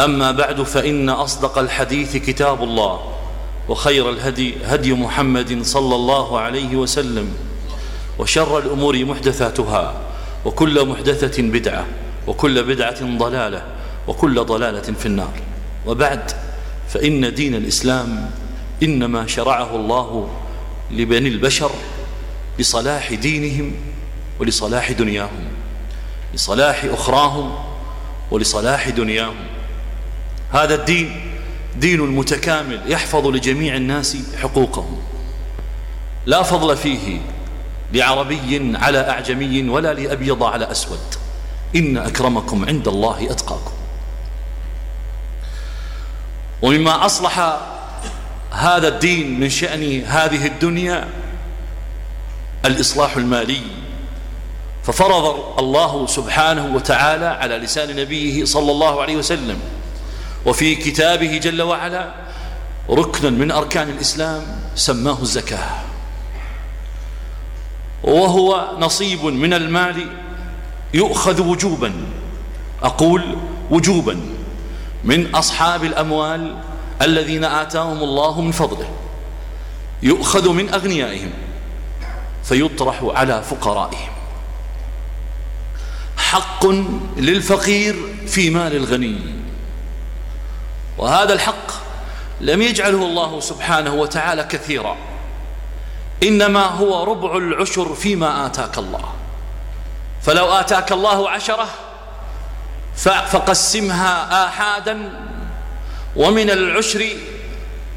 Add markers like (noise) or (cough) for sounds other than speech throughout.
أما بعد فإن أصدق الحديث كتاب الله وخير الهدي هدي محمد صلى الله عليه وسلم وشر الأمور محدثاتها وكل محدثة بدعة وكل بدعة ضلالة وكل ضلالة في النار. وبعد فإن دين الإسلام إنما شرعه الله لبني البشر لصلاح دينهم ولصلاح دنياهم لصلاح أخراهم ولصلاح دنياهم. هذا الدين دين متكامل يحفظ لجميع الناس حقوقهم. لا فضل فيه لعربي على أعجمي ولا لأبيض على أسود. إن أكرمكم عند الله أتقاكم. ومما أصلح هذا الدين من شأن هذه الدنيا الإصلاح المالي. ففرض الله سبحانه وتعالى على لسان نبيه صلى الله عليه وسلم وفي كتابه جل وعلا ركنا من أركان الإسلام سماه الزكاة. وهو نصيب من المال يؤخذ وجوبا أقول وجوبا من أصحاب الأموال الذين آتاهم الله من فضله يؤخذ من أغنيائهم فيطرح على فقرائهم. حق للفقير في مال الغني. وهذا الحق لم يجعله الله سبحانه وتعالى كثيرا. إنما هو ربع العشر فيما آتاك الله. فلو آتاك الله عشرة فقسمها آحادا ومن العشر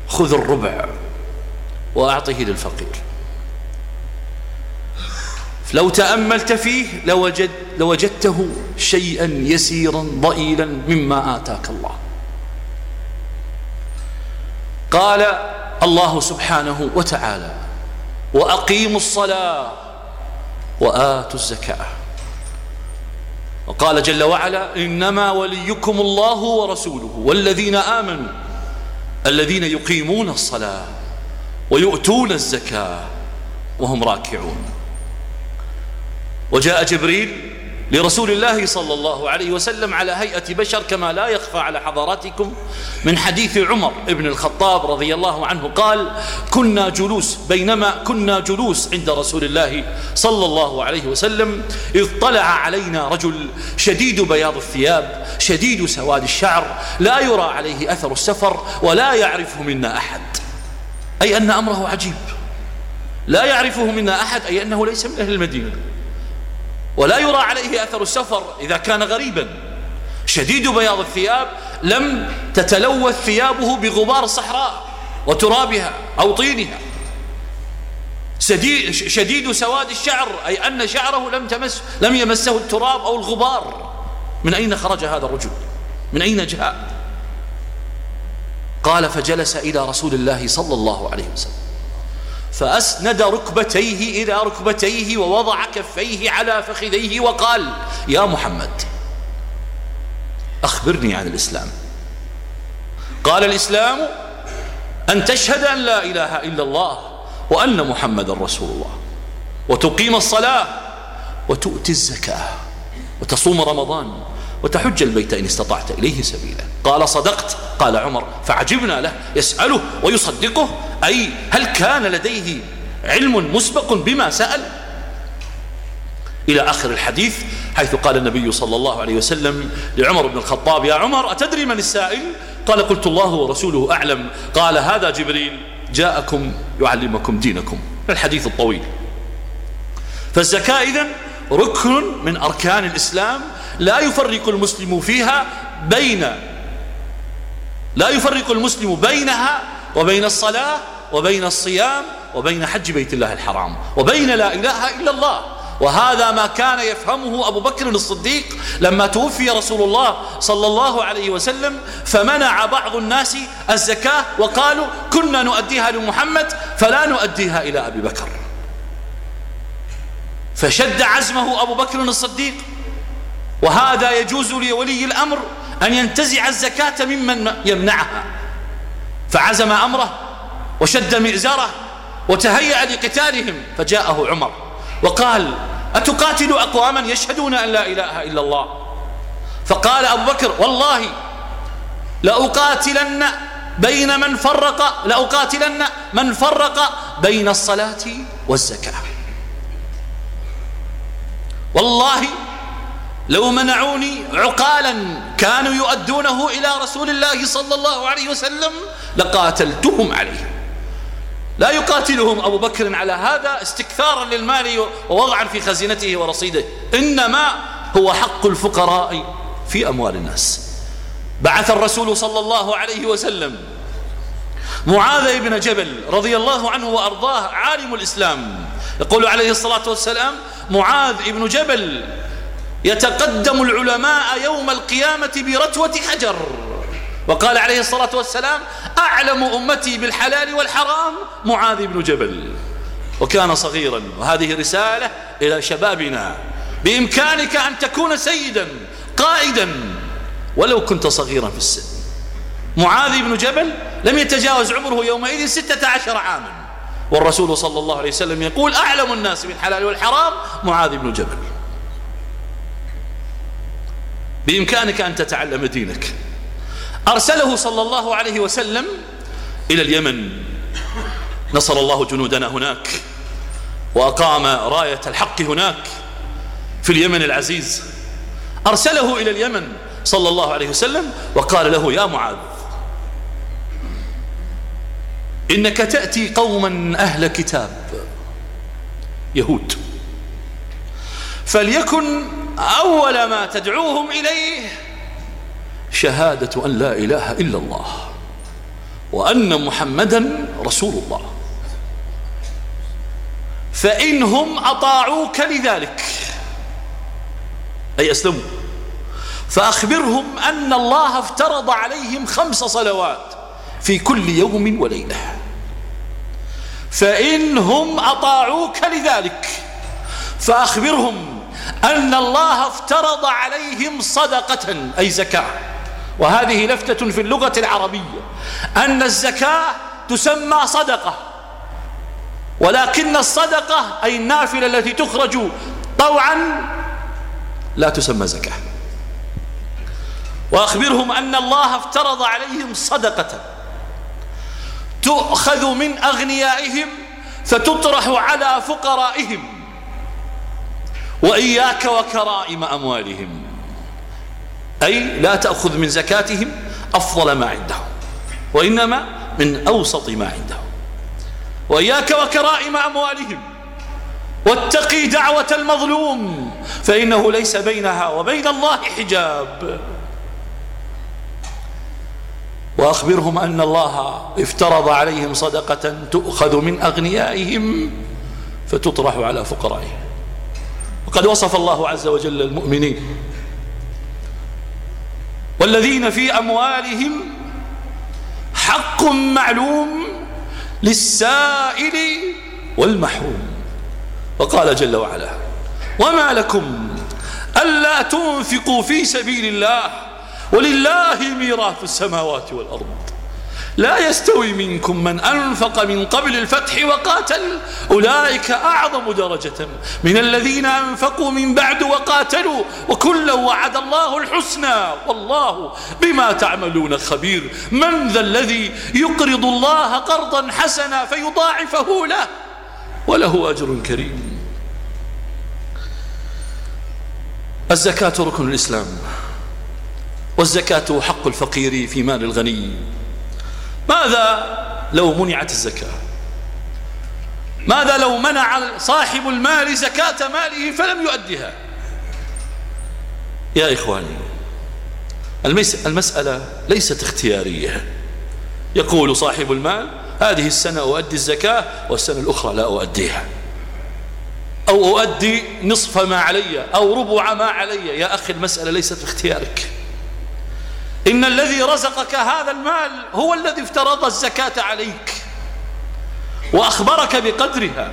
خذ الربع وأعطه للفقير. لو تأملت فيه لوجد لوجدته شيئا يسيرا ضئيلا مما آتاك الله. قال الله سبحانه وتعالى وأقيموا الصلاة وآتوا الزكاة. وقال جل وعلا إنما وليكم الله ورسوله والذين آمنوا الذين يقيمون الصلاة ويؤتون الزكاة وهم راكعون. وجاء جبريل لرسول الله صلى الله عليه وسلم على هيئة بشر كما لا يخفى على حضراتكم من حديث عمر بن الخطاب رضي الله عنه قال كنا جلوس بينما كنا جلوس عند رسول الله صلى الله عليه وسلم إذ طلع علينا رجل شديد بياض الثياب شديد سواد الشعر لا يرى عليه أثر السفر ولا يعرفه منا أحد. أي أن أمره عجيب. لا يعرفه منا أحد أي أنه ليس من أهل المدينة. ولا يرى عليه أثر السفر إذا كان غريبا. شديد بياض الثياب لم تتلوث ثيابه بغبار الصحراء وترابها أو طينها. شديد سواد الشعر أي أن شعره لم, تمس لم يمسه التراب أو الغبار. من أين خرج هذا الرجل؟ من أين جاء؟ قال فجلس إلى رسول الله صلى الله عليه وسلم. فأسند ركبتيه إلى ركبتيه ووضع كفيه على فخذيه وقال يا محمد أخبرني عن الإسلام. قال الإسلام أن تشهد أن لا إله إلا الله وأن محمد رسول الله وتقيم الصلاة وتؤتي الزكاة وتصوم رمضان وتحج البيت إن استطعت إليه سبيلا. قال صدقت. قال عمر فعجبنا له. يسأله ويصدقه. أي هل كان لديه علم مسبق بما سأل؟ إلى آخر الحديث حيث قال النبي صلى الله عليه وسلم لعمر بن الخطاب يا عمر أتدري من السائل؟ قال قلت الله ورسوله أعلم. قال هذا جبريل جاءكم يعلمكم دينكم. الحديث الطويل. فالزكاة إذن ركن من أركان الإسلام لا يفرق المسلم فيها بين لا يفرق المسلم بينها وبين الصلاة وبين الصيام وبين حج بيت الله الحرام وبين لا إله إلا الله. وهذا ما كان يفهمه أبو بكر الصديق لما توفي رسول الله صلى الله عليه وسلم فمنع بعض الناس الزكاة وقالوا كنا نؤديها لمحمد فلا نؤديها إلى أبي بكر. فشد عزمه أبو بكر الصديق وهذا يجوز لولي الأمر أن ينتزع الزكاة ممن يمنعها. فعزم أمره وشد مئزره وتهيأ لقتالهم فجاءه عمر وقال أتقاتل أقواما يشهدون أن لا إله إلا الله؟ فقال أبو بكر والله لأقاتلن بين من فرق لأقاتلن من فرق بين الصلاة والزكاة. والله لو منعوني عقالا كانوا يؤدونه إلى رسول الله صلى الله عليه وسلم لقاتلتهم عليه لا يقاتلهم أبو بكر على هذا استكثارا للمال ووضعا في خزينته ورصيده إنما هو حق الفقراء في أموال الناس. بعث الرسول صلى الله عليه وسلم معاذ بن جبل رضي الله عنه وأرضاه عالم الإسلام يقول عليه الصلاة والسلام معاذ بن جبل يتقدم العلماء يوم القيامة برتوة حجر. وقال عليه الصلاة والسلام أعلم أمتي بالحلال والحرام معاذ بن جبل. وكان صغيرا وهذه رسالة إلى شبابنا. بإمكانك أن تكون سيدا قائدا. ولو كنت صغيرا في السن. معاذ بن جبل لم يتجاوز عمره يومئذ ستة عشر عاما. والرسول صلى الله عليه وسلم يقول أعلم الناس بالحلال والحرام معاذ بن جبل. بإمكانك أن تتعلم دينك. أرسله صلى الله عليه وسلم إلى اليمن. نصر الله جنودنا هناك وأقام راية الحق هناك في اليمن العزيز. أرسله إلى اليمن صلى الله عليه وسلم وقال له يا معاذ إنك تأتي قوما أهل كتاب يهود. فليكن أول ما تدعوهم إليه شهادة أن لا إله إلا الله وأن محمدا رسول الله. فإنهم أطاعوك لذلك. أي أسلموا. فأخبرهم أن الله افترض عليهم خمس صلوات في كل يوم وليلة. فإنهم أطاعوك لذلك. فأخبرهم أن الله افترض عليهم صدقة أي زكاة. وهذه لفتة في اللغة العربية. أن الزكاة تسمى صدقة. ولكن الصدقة أي النافلة التي تخرج طوعا لا تسمى زكاة. وأخبرهم أن الله افترض عليهم صدقة. تؤخذ من أغنيائهم فتطرح على فقرائهم. وإياك وكرائم أموالهم. أي لا تأخذ من زكاتهم أفضل ما عندهم وإنما من أوسط ما عندهم. وإياك وكرائم أموالهم واتقي دعوة المظلوم فإنه ليس بينها وبين الله حجاب. وأخبرهم أن الله افترض عليهم صدقة تؤخذ من أغنيائهم فتطرح على فقرائهم. وقد وصف الله عز وجل المؤمنين والذين في أموالهم حق معلوم للسائل والمحروم. وقال جل وعلا وما لكم ألا تنفقوا في سبيل الله ولله ميراث السماوات والأرض. لا يستوي منكم من أنفق من قبل الفتح وقاتل. أولئك أعظم درجة من الذين أنفقوا من بعد وقاتلوا. وكلا وعد الله الحسنى. والله بما تعملون خبير. من ذا الذي يقرض الله قرضا حسنا فيضاعفه له؟ وله أجر كريم. الزكاة ركن الإسلام. والزكاة حق الفقير في مال الغني. ماذا لو منعت الزكاة؟ ماذا لو منع صاحب المال زكاة ماله فلم يؤدها؟ يا إخواني المسألة ليست اختيارية. يقول صاحب المال هذه السنة أؤدي الزكاة والسنة الأخرى لا أؤديها. أو أؤدي نصف ما علي أو ربع ما علي. يا أخي المسألة ليست في اختيارك. إن الذي رزقك هذا المال هو الذي افترض الزكاة عليك وأخبرك بقدرها.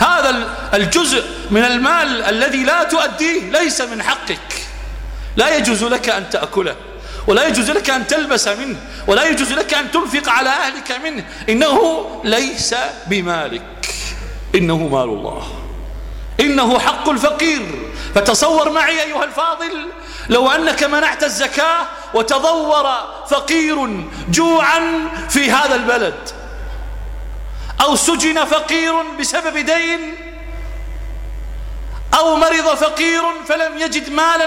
هذا الجزء من المال الذي لا تؤديه ليس من حقك. لا يجوز لك أن تأكله ولا يجوز لك أن تلبس منه ولا يجوز لك أن تنفق على أهلك منه. إنه ليس بمالك. إنه مال الله. إنه حق الفقير. فتصور معي أيها الفاضل لو أنك منعت الزكاة وتضور فقير جوعا في هذا البلد. أو سجن فقير بسبب دين أو مرض فقير فلم يجد مالا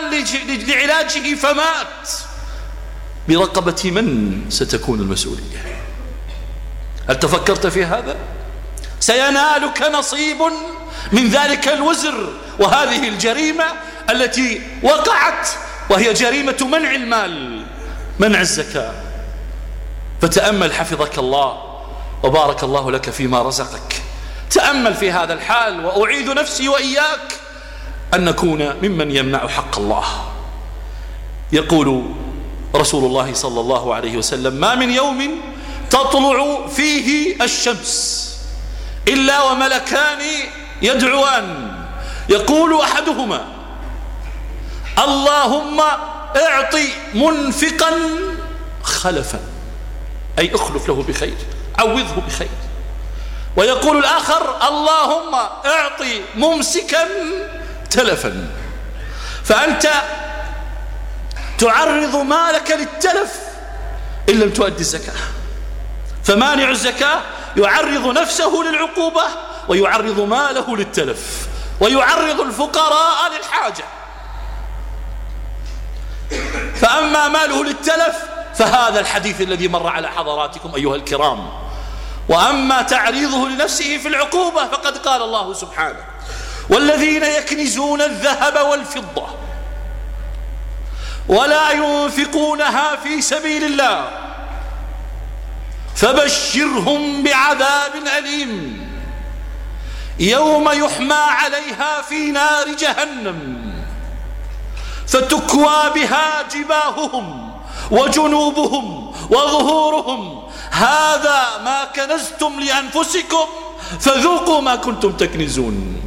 لعلاجه فمات. برقبة من ستكون المسؤولية؟ هل تفكرت في هذا؟ سينالك نصيب من ذلك الوزر وهذه الجريمة التي وقعت وهي جريمة منع المال. منع الزكاة فتأمل حفظك الله وبارك الله لك فيما رزقك. تأمل في هذا الحال وأعيد نفسي وإياك أن نكون ممن يمنع حق الله. يقول رسول الله صلى الله عليه وسلم ما من يوم تطلع فيه الشمس إلا وملكان يدعوان. يقول أحدهما اللهم اعطي منفقا خلفا. أي اخلف له بخير عوضه بخير. ويقول الآخر اللهم اعطي ممسكا تلفا. فأنت تعرض مالك للتلف إن لم تؤدي الزكاة. فمانع الزكاة؟ يعرض نفسه للعقوبة ويعرض ماله للتلف ويعرض الفقراء للحاجة. فأما ماله للتلف فهذا الحديث الذي مر على حضراتكم أيها الكرام. وأما تعريضه لنفسه في العقوبة فقد قال الله سبحانه والذين يكنزون الذهب والفضة ولا ينفقونها في سبيل الله فبشرهم بعذاب أليم. يوم يحمى عليها في نار جهنم. فتكوى بها جباههم وجنوبهم وظهورهم. هذا ما كنزتم لأنفسكم فذوقوا ما كنتم تكنزون.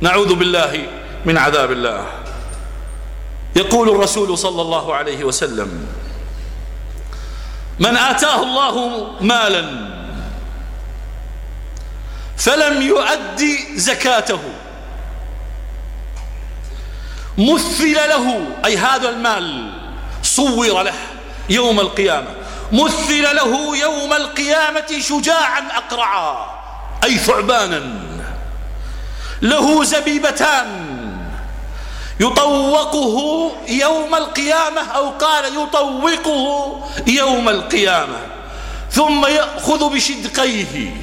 نعوذ بالله من عذاب الله. يقول الرسول صلى الله عليه وسلم من آتاه الله مالا فلم يؤدي زكاته مثل له أي هذا المال صور له يوم القيامة. مثل له يوم القيامة شجاعا أقرعا أي ثعبانا. له زبيبتان. يطوقه يوم القيامة أو قال يطوقه يوم القيامة. ثم يأخذ بشدقيه.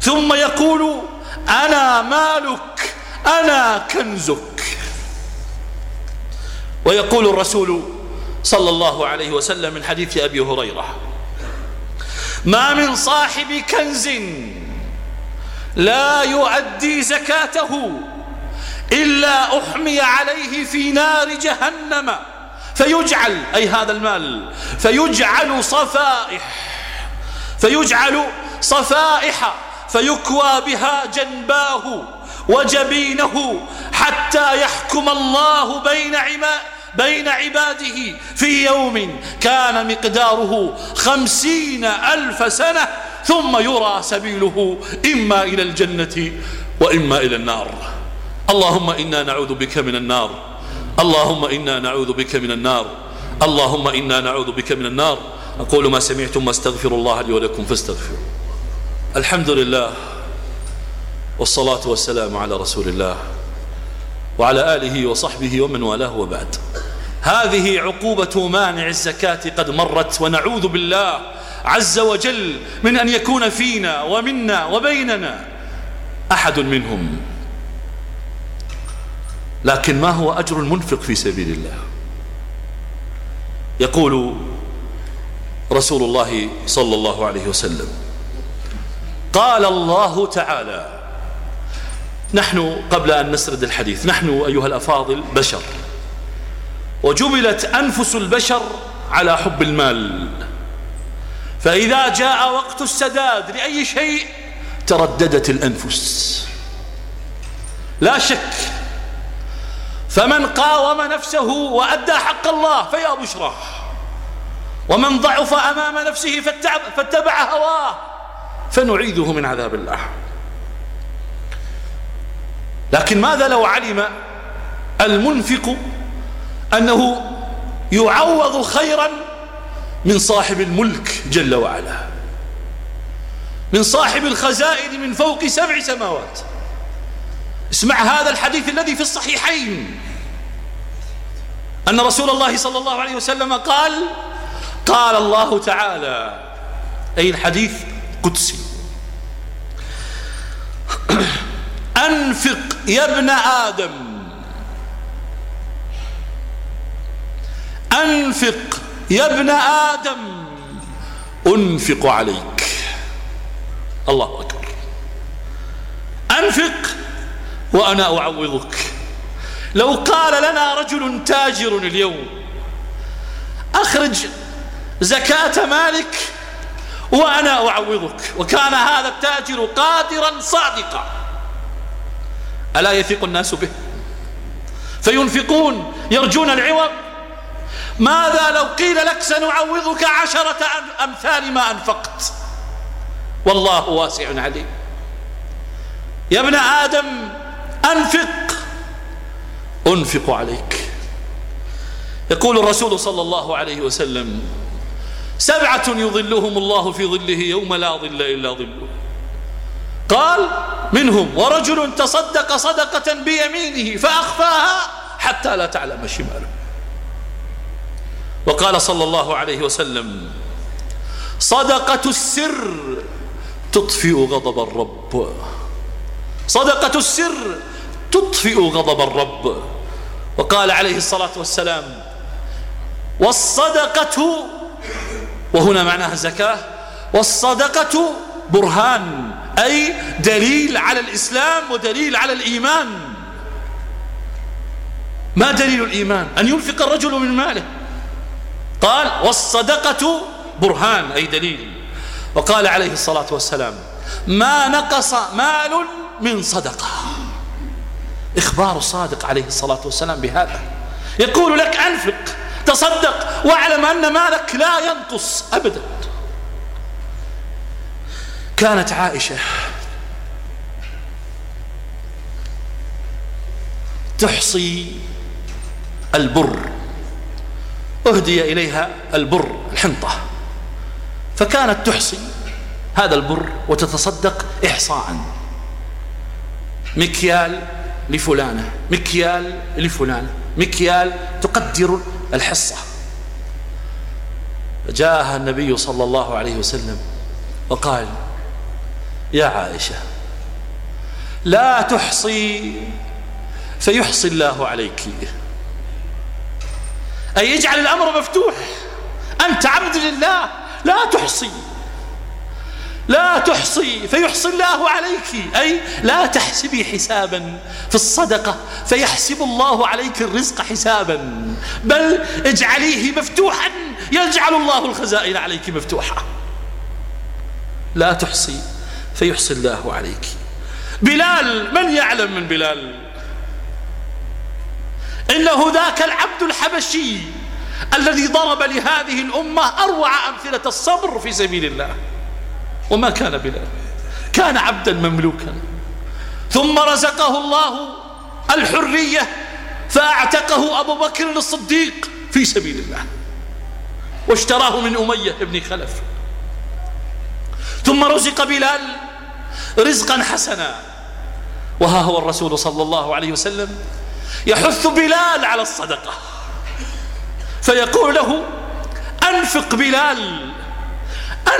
ثم يقول أنا مالك أنا كنزك. ويقول الرسول صلى الله عليه وسلم من حديث أبي هريرة ما من صاحب كنز لا يؤدي زكاته إلا أحمي عليه في نار جهنم فيجعل أي هذا المال فيجعل صفائح فيجعل صفائح فيكوى بها جنباه وجبينه حتى يحكم الله بين عماء بين عباده في يوم كان مقداره خمسين ألف سنة ثم يرى سبيله إما إلى الجنة وإما إلى النار. اللهم إنا نعوذ بك من النار. اللهم إنا نعوذ بك من النار. اللهم إنا نعوذ بك من النار. أقول ما سمعتم واستغفر الله لي ولكم فاستغفروا الحمد لله والصلاة والسلام على رسول الله. وعلى آله وصحبه ومن والاه وبعد. هذه عقوبة مانع الزكاة قد مرت ونعوذ بالله عز وجل من أن يكون فينا ومنا وبيننا أحد منهم. لكن ما هو أجر المنفق في سبيل الله؟ يقول رسول الله صلى الله عليه وسلم قال الله تعالى نحن قبل أن نسرد الحديث نحن أيها الأفاضل بشر. وجبلت أنفس البشر على حب المال. فإذا جاء وقت السداد لأي شيء ترددت الأنفس. لا شك فمن قاوم نفسه وأدى حق الله فيا بشرى. ومن ضعف أمام نفسه فاتبع هواه فنعيذه من عذاب الله. لكن ماذا لو علم المنفق أنه يعوض خيرا من صاحب الملك جل وعلا؟ من صاحب الخزائن من فوق سبع سماوات. اسمع هذا الحديث الذي في الصحيحين. أن رسول الله صلى الله عليه وسلم قال قال الله تعالى أي الحديث قدسي (clears throat) أنفق يا ابن آدم. أنفق يا ابن آدم. أنفق عليك. الله أكبر. أنفق وأنا أعوضك. لو قال لنا رجل تاجر اليوم أخرج زكاة مالك وأنا أعوضك. وكان هذا التاجر قادرا صادقا. ألا يثق الناس به؟ فينفقون يرجون العوض؟ ماذا لو قيل لك سنعوضك عشرة أمثال ما أنفقت؟ والله واسع عليم. يا ابن آدم أنفق. أنفق عليك. يقول الرسول صلى الله عليه وسلم سبعة يظلهم الله في ظله يوم لا ظل إلا ظله. قال منهم ورجل تصدق صدقة بيمينه فأخفاها حتى لا تعلم شماله. وقال صلى الله عليه وسلم صدقة السر تطفئ غضب الرب. صدقة السر تطفئ غضب الرب. وقال عليه الصلاة والسلام والصدقة وهنا معناها زكاة والصدقة برهان. أي دليل على الإسلام ودليل على الإيمان. ما دليل الإيمان؟ أن ينفق الرجل من ماله. قال والصدقة برهان أي دليل. وقال عليه الصلاة والسلام ما نقص مال من صدقة. إخبار صادق عليه الصلاة والسلام بهذا. يقول لك أنفق تصدق واعلم أن مالك لا ينقص أبدا. كانت عائشة تحصي البر أهدي إليها البر الحنطة. فكانت تحصي هذا البر وتتصدق إحصاء. مكيال لفلانة مكيال لفلان مكيال تقدر الحصة. جاءها النبي صلى الله عليه وسلم وقال يا عائشة. لا تحصي فيحصي الله عليك. أي يجعل الأمر مفتوح. أنت عبد لله. لا تحصي. لا تحصي فيحصي الله عليك. أي لا تحسبي حسابا. في الصدقة فيحسب الله عليك الرزق حسابا. بل اجعليه مفتوحا. يجعل الله الخزائن عليك مفتوحة. لا تحصي. فيحصي الله عليك. بلال من يعلم من بلال؟ إنه ذاك العبد الحبشي الذي ضرب لهذه الأمة أروع أمثلة الصبر في سبيل الله. وما كان بلال. كان عبدا مملوكا. ثم رزقه الله الحرية فأعتقه أبو بكر الصديق في سبيل الله. واشتراه من أمية بن خلف. ثم رزق بلال رزقا حسنا. وها هو الرسول صلى الله عليه وسلم يحث بلال على الصدقة. فيقول له أنفق بلال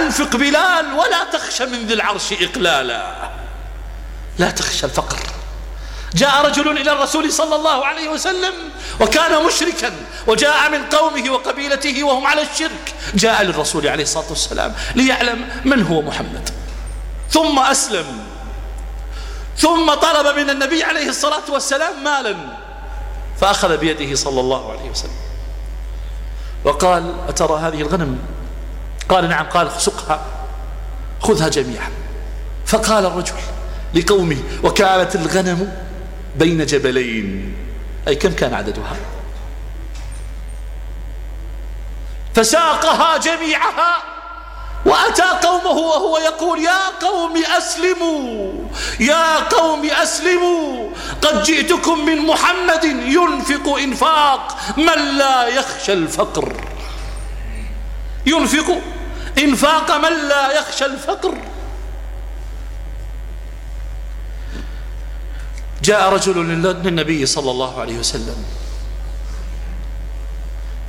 أنفق بلال ولا تخشى من ذي العرش إقلالا. لا تخشى الفقر. جاء رجل إلى الرسول صلى الله عليه وسلم وكان مشركا وجاء من قومه وقبيلته وهم على الشرك. جاء للرسول عليه الصلاة والسلام ليعلم من هو محمد. ثم أسلم. ثم طلب من النبي عليه الصلاة والسلام مالا. فأخذ بيده صلى الله عليه وسلم. وقال أترى هذه الغنم؟ قال نعم. قال سقها خذها جميعا. فقال الرجل لقومه وكانت الغنم بين جبلين. أي كم كان عددها؟ فساقها جميعها وأتى قومه وهو يقول يا قوم أسلموا يا قوم أسلموا قد جئتكم من محمد ينفق إنفاق من لا يخشى الفقر. ينفق إنفاق من لا يخشى الفقر. جاء رجل للنبي صلى الله عليه وسلم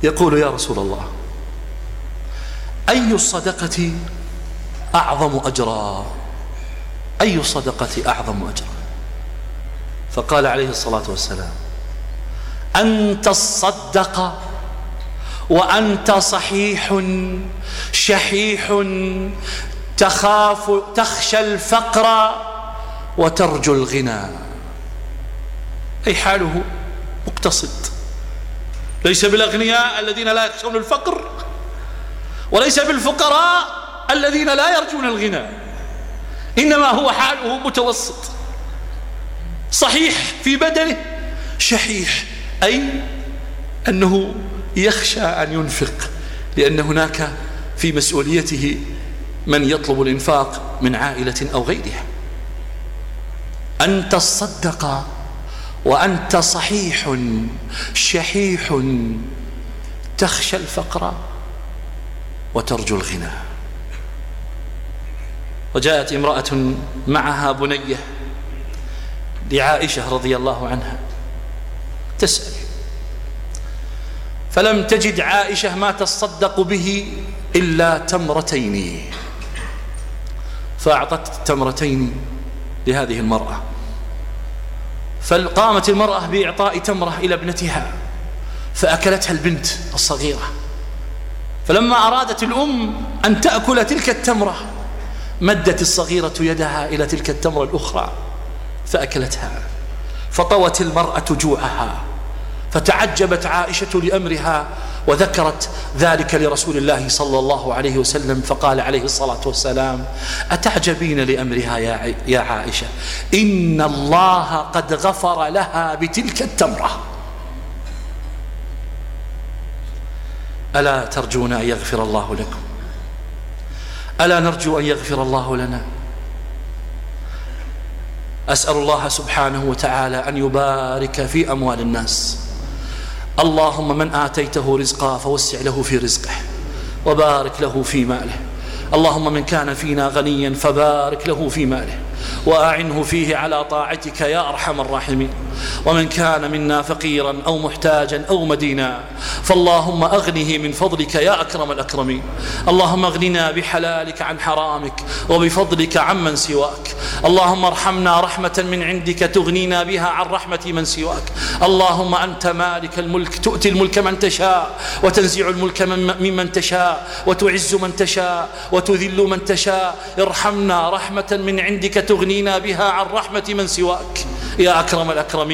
يقول يا رسول الله أي الصدقة أعظم أجرا؟ أي الصدقة أعظم أجرا؟ فقال عليه الصلاة والسلام أن تصدق وأنت صحيح شحيح تخاف تخشى الفقر وترجو الغنى. أي حاله مقتصد. ليس بالأغنياء الذين لا يخشون الفقر وليس بالفقراء الذين لا يرجون الغنى. إنما هو حاله متوسط. صحيح في بدنه شحيح أي أنه يخشى أن ينفق لأن هناك في مسؤوليته من يطلب الإنفاق من عائلة أو غيرها. أن تصدق وأنت صحيح شحيح تخشى الفقر وترجو الغنى. وجاءت امرأة معها بنية لعائشة رضي الله عنها تسأل فلم تجد عائشة ما تصدق به إلا تمرتين. فأعطت التمرتين لهذه المرأة. فقامت المرأة بإعطاء تمرة إلى ابنتها فأكلتها البنت الصغيرة. فلما أرادت الأم أن تأكل تلك التمرة مدت الصغيرة يدها إلى تلك التمرة الأخرى فأكلتها. فطوت المرأة جوعها فتعجبت عائشة لأمرها وذكرت ذلك لرسول الله صلى الله عليه وسلم فقال عليه الصلاة والسلام أتعجبين لأمرها يا عائشة؟ إن الله قد غفر لها بتلك التمرة. ألا ترجون أن يغفر الله لكم؟ ألا نرجو أن يغفر الله لنا؟ أسأل الله سبحانه وتعالى أن يبارك في أموال الناس. اللهم من آتيته رزقا فوسع له في رزقه وبارك له في ماله. اللهم من كان فينا غنيا فبارك له في ماله. وأعنه فيه على طاعتك يا أرحم الراحمين. ومن كان منا فقيرا أو محتاجا أو مدينا فاللهم أغنه من فضلك يا أكرم الأكرمين. اللهم أغننا بحلالك عن حرامك وبفضلك عمن سواك. اللهم ارحمنا رحمة من عندك تغنينا بها عن رحمة من سواك. اللهم أنت مالك الملك تؤتي الملك من تشاء وتنزع الملك ممن تشاء وتعز من تشاء وتذل من تشاء. ارحمنا رحمة من عندك تغنينا بها عن رحمة من سواك. يا أكرم الأكرمين.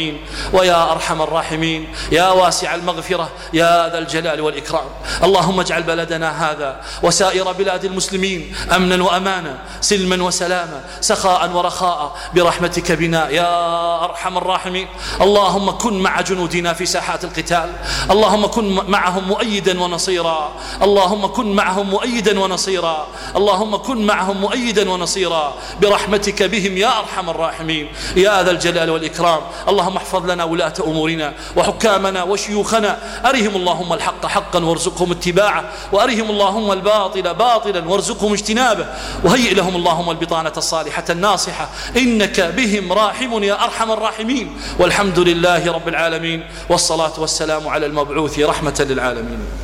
ويا أرحم الراحمين يا واسع المغفرة يا ذا الجلال والإكرام. اللهم اجعل بلدنا هذا وسائر بلاد المسلمين أمنا وأمانا سلما وسلاما سخاء ورخاء برحمتك بنا يا أرحم الراحمين. اللهم كن مع جنودنا في ساحات القتال. اللهم كن معهم مؤيدا ونصيرا. اللهم كن معهم مؤيدا ونصيرا. اللهم كن معهم مؤيدا ونصيرا. برحمتك بهم يا أرحم الراحمين. يا ذا الجلال والإكرام. اللهم احفظ لنا ولاة أمورنا وحكامنا وشيوخنا. أرهم اللهم الحق حقا وارزقهم اتباعه. وأرهم اللهم الباطل باطلا وارزقهم اجتنابه. وهيئ لهم اللهم البطانة الصالحة الناصحة. إنك بهم راحم يا أرحم الراحمين. والحمد لله رب العالمين. والصلاة والسلام على المبعوث رحمة للعالمين.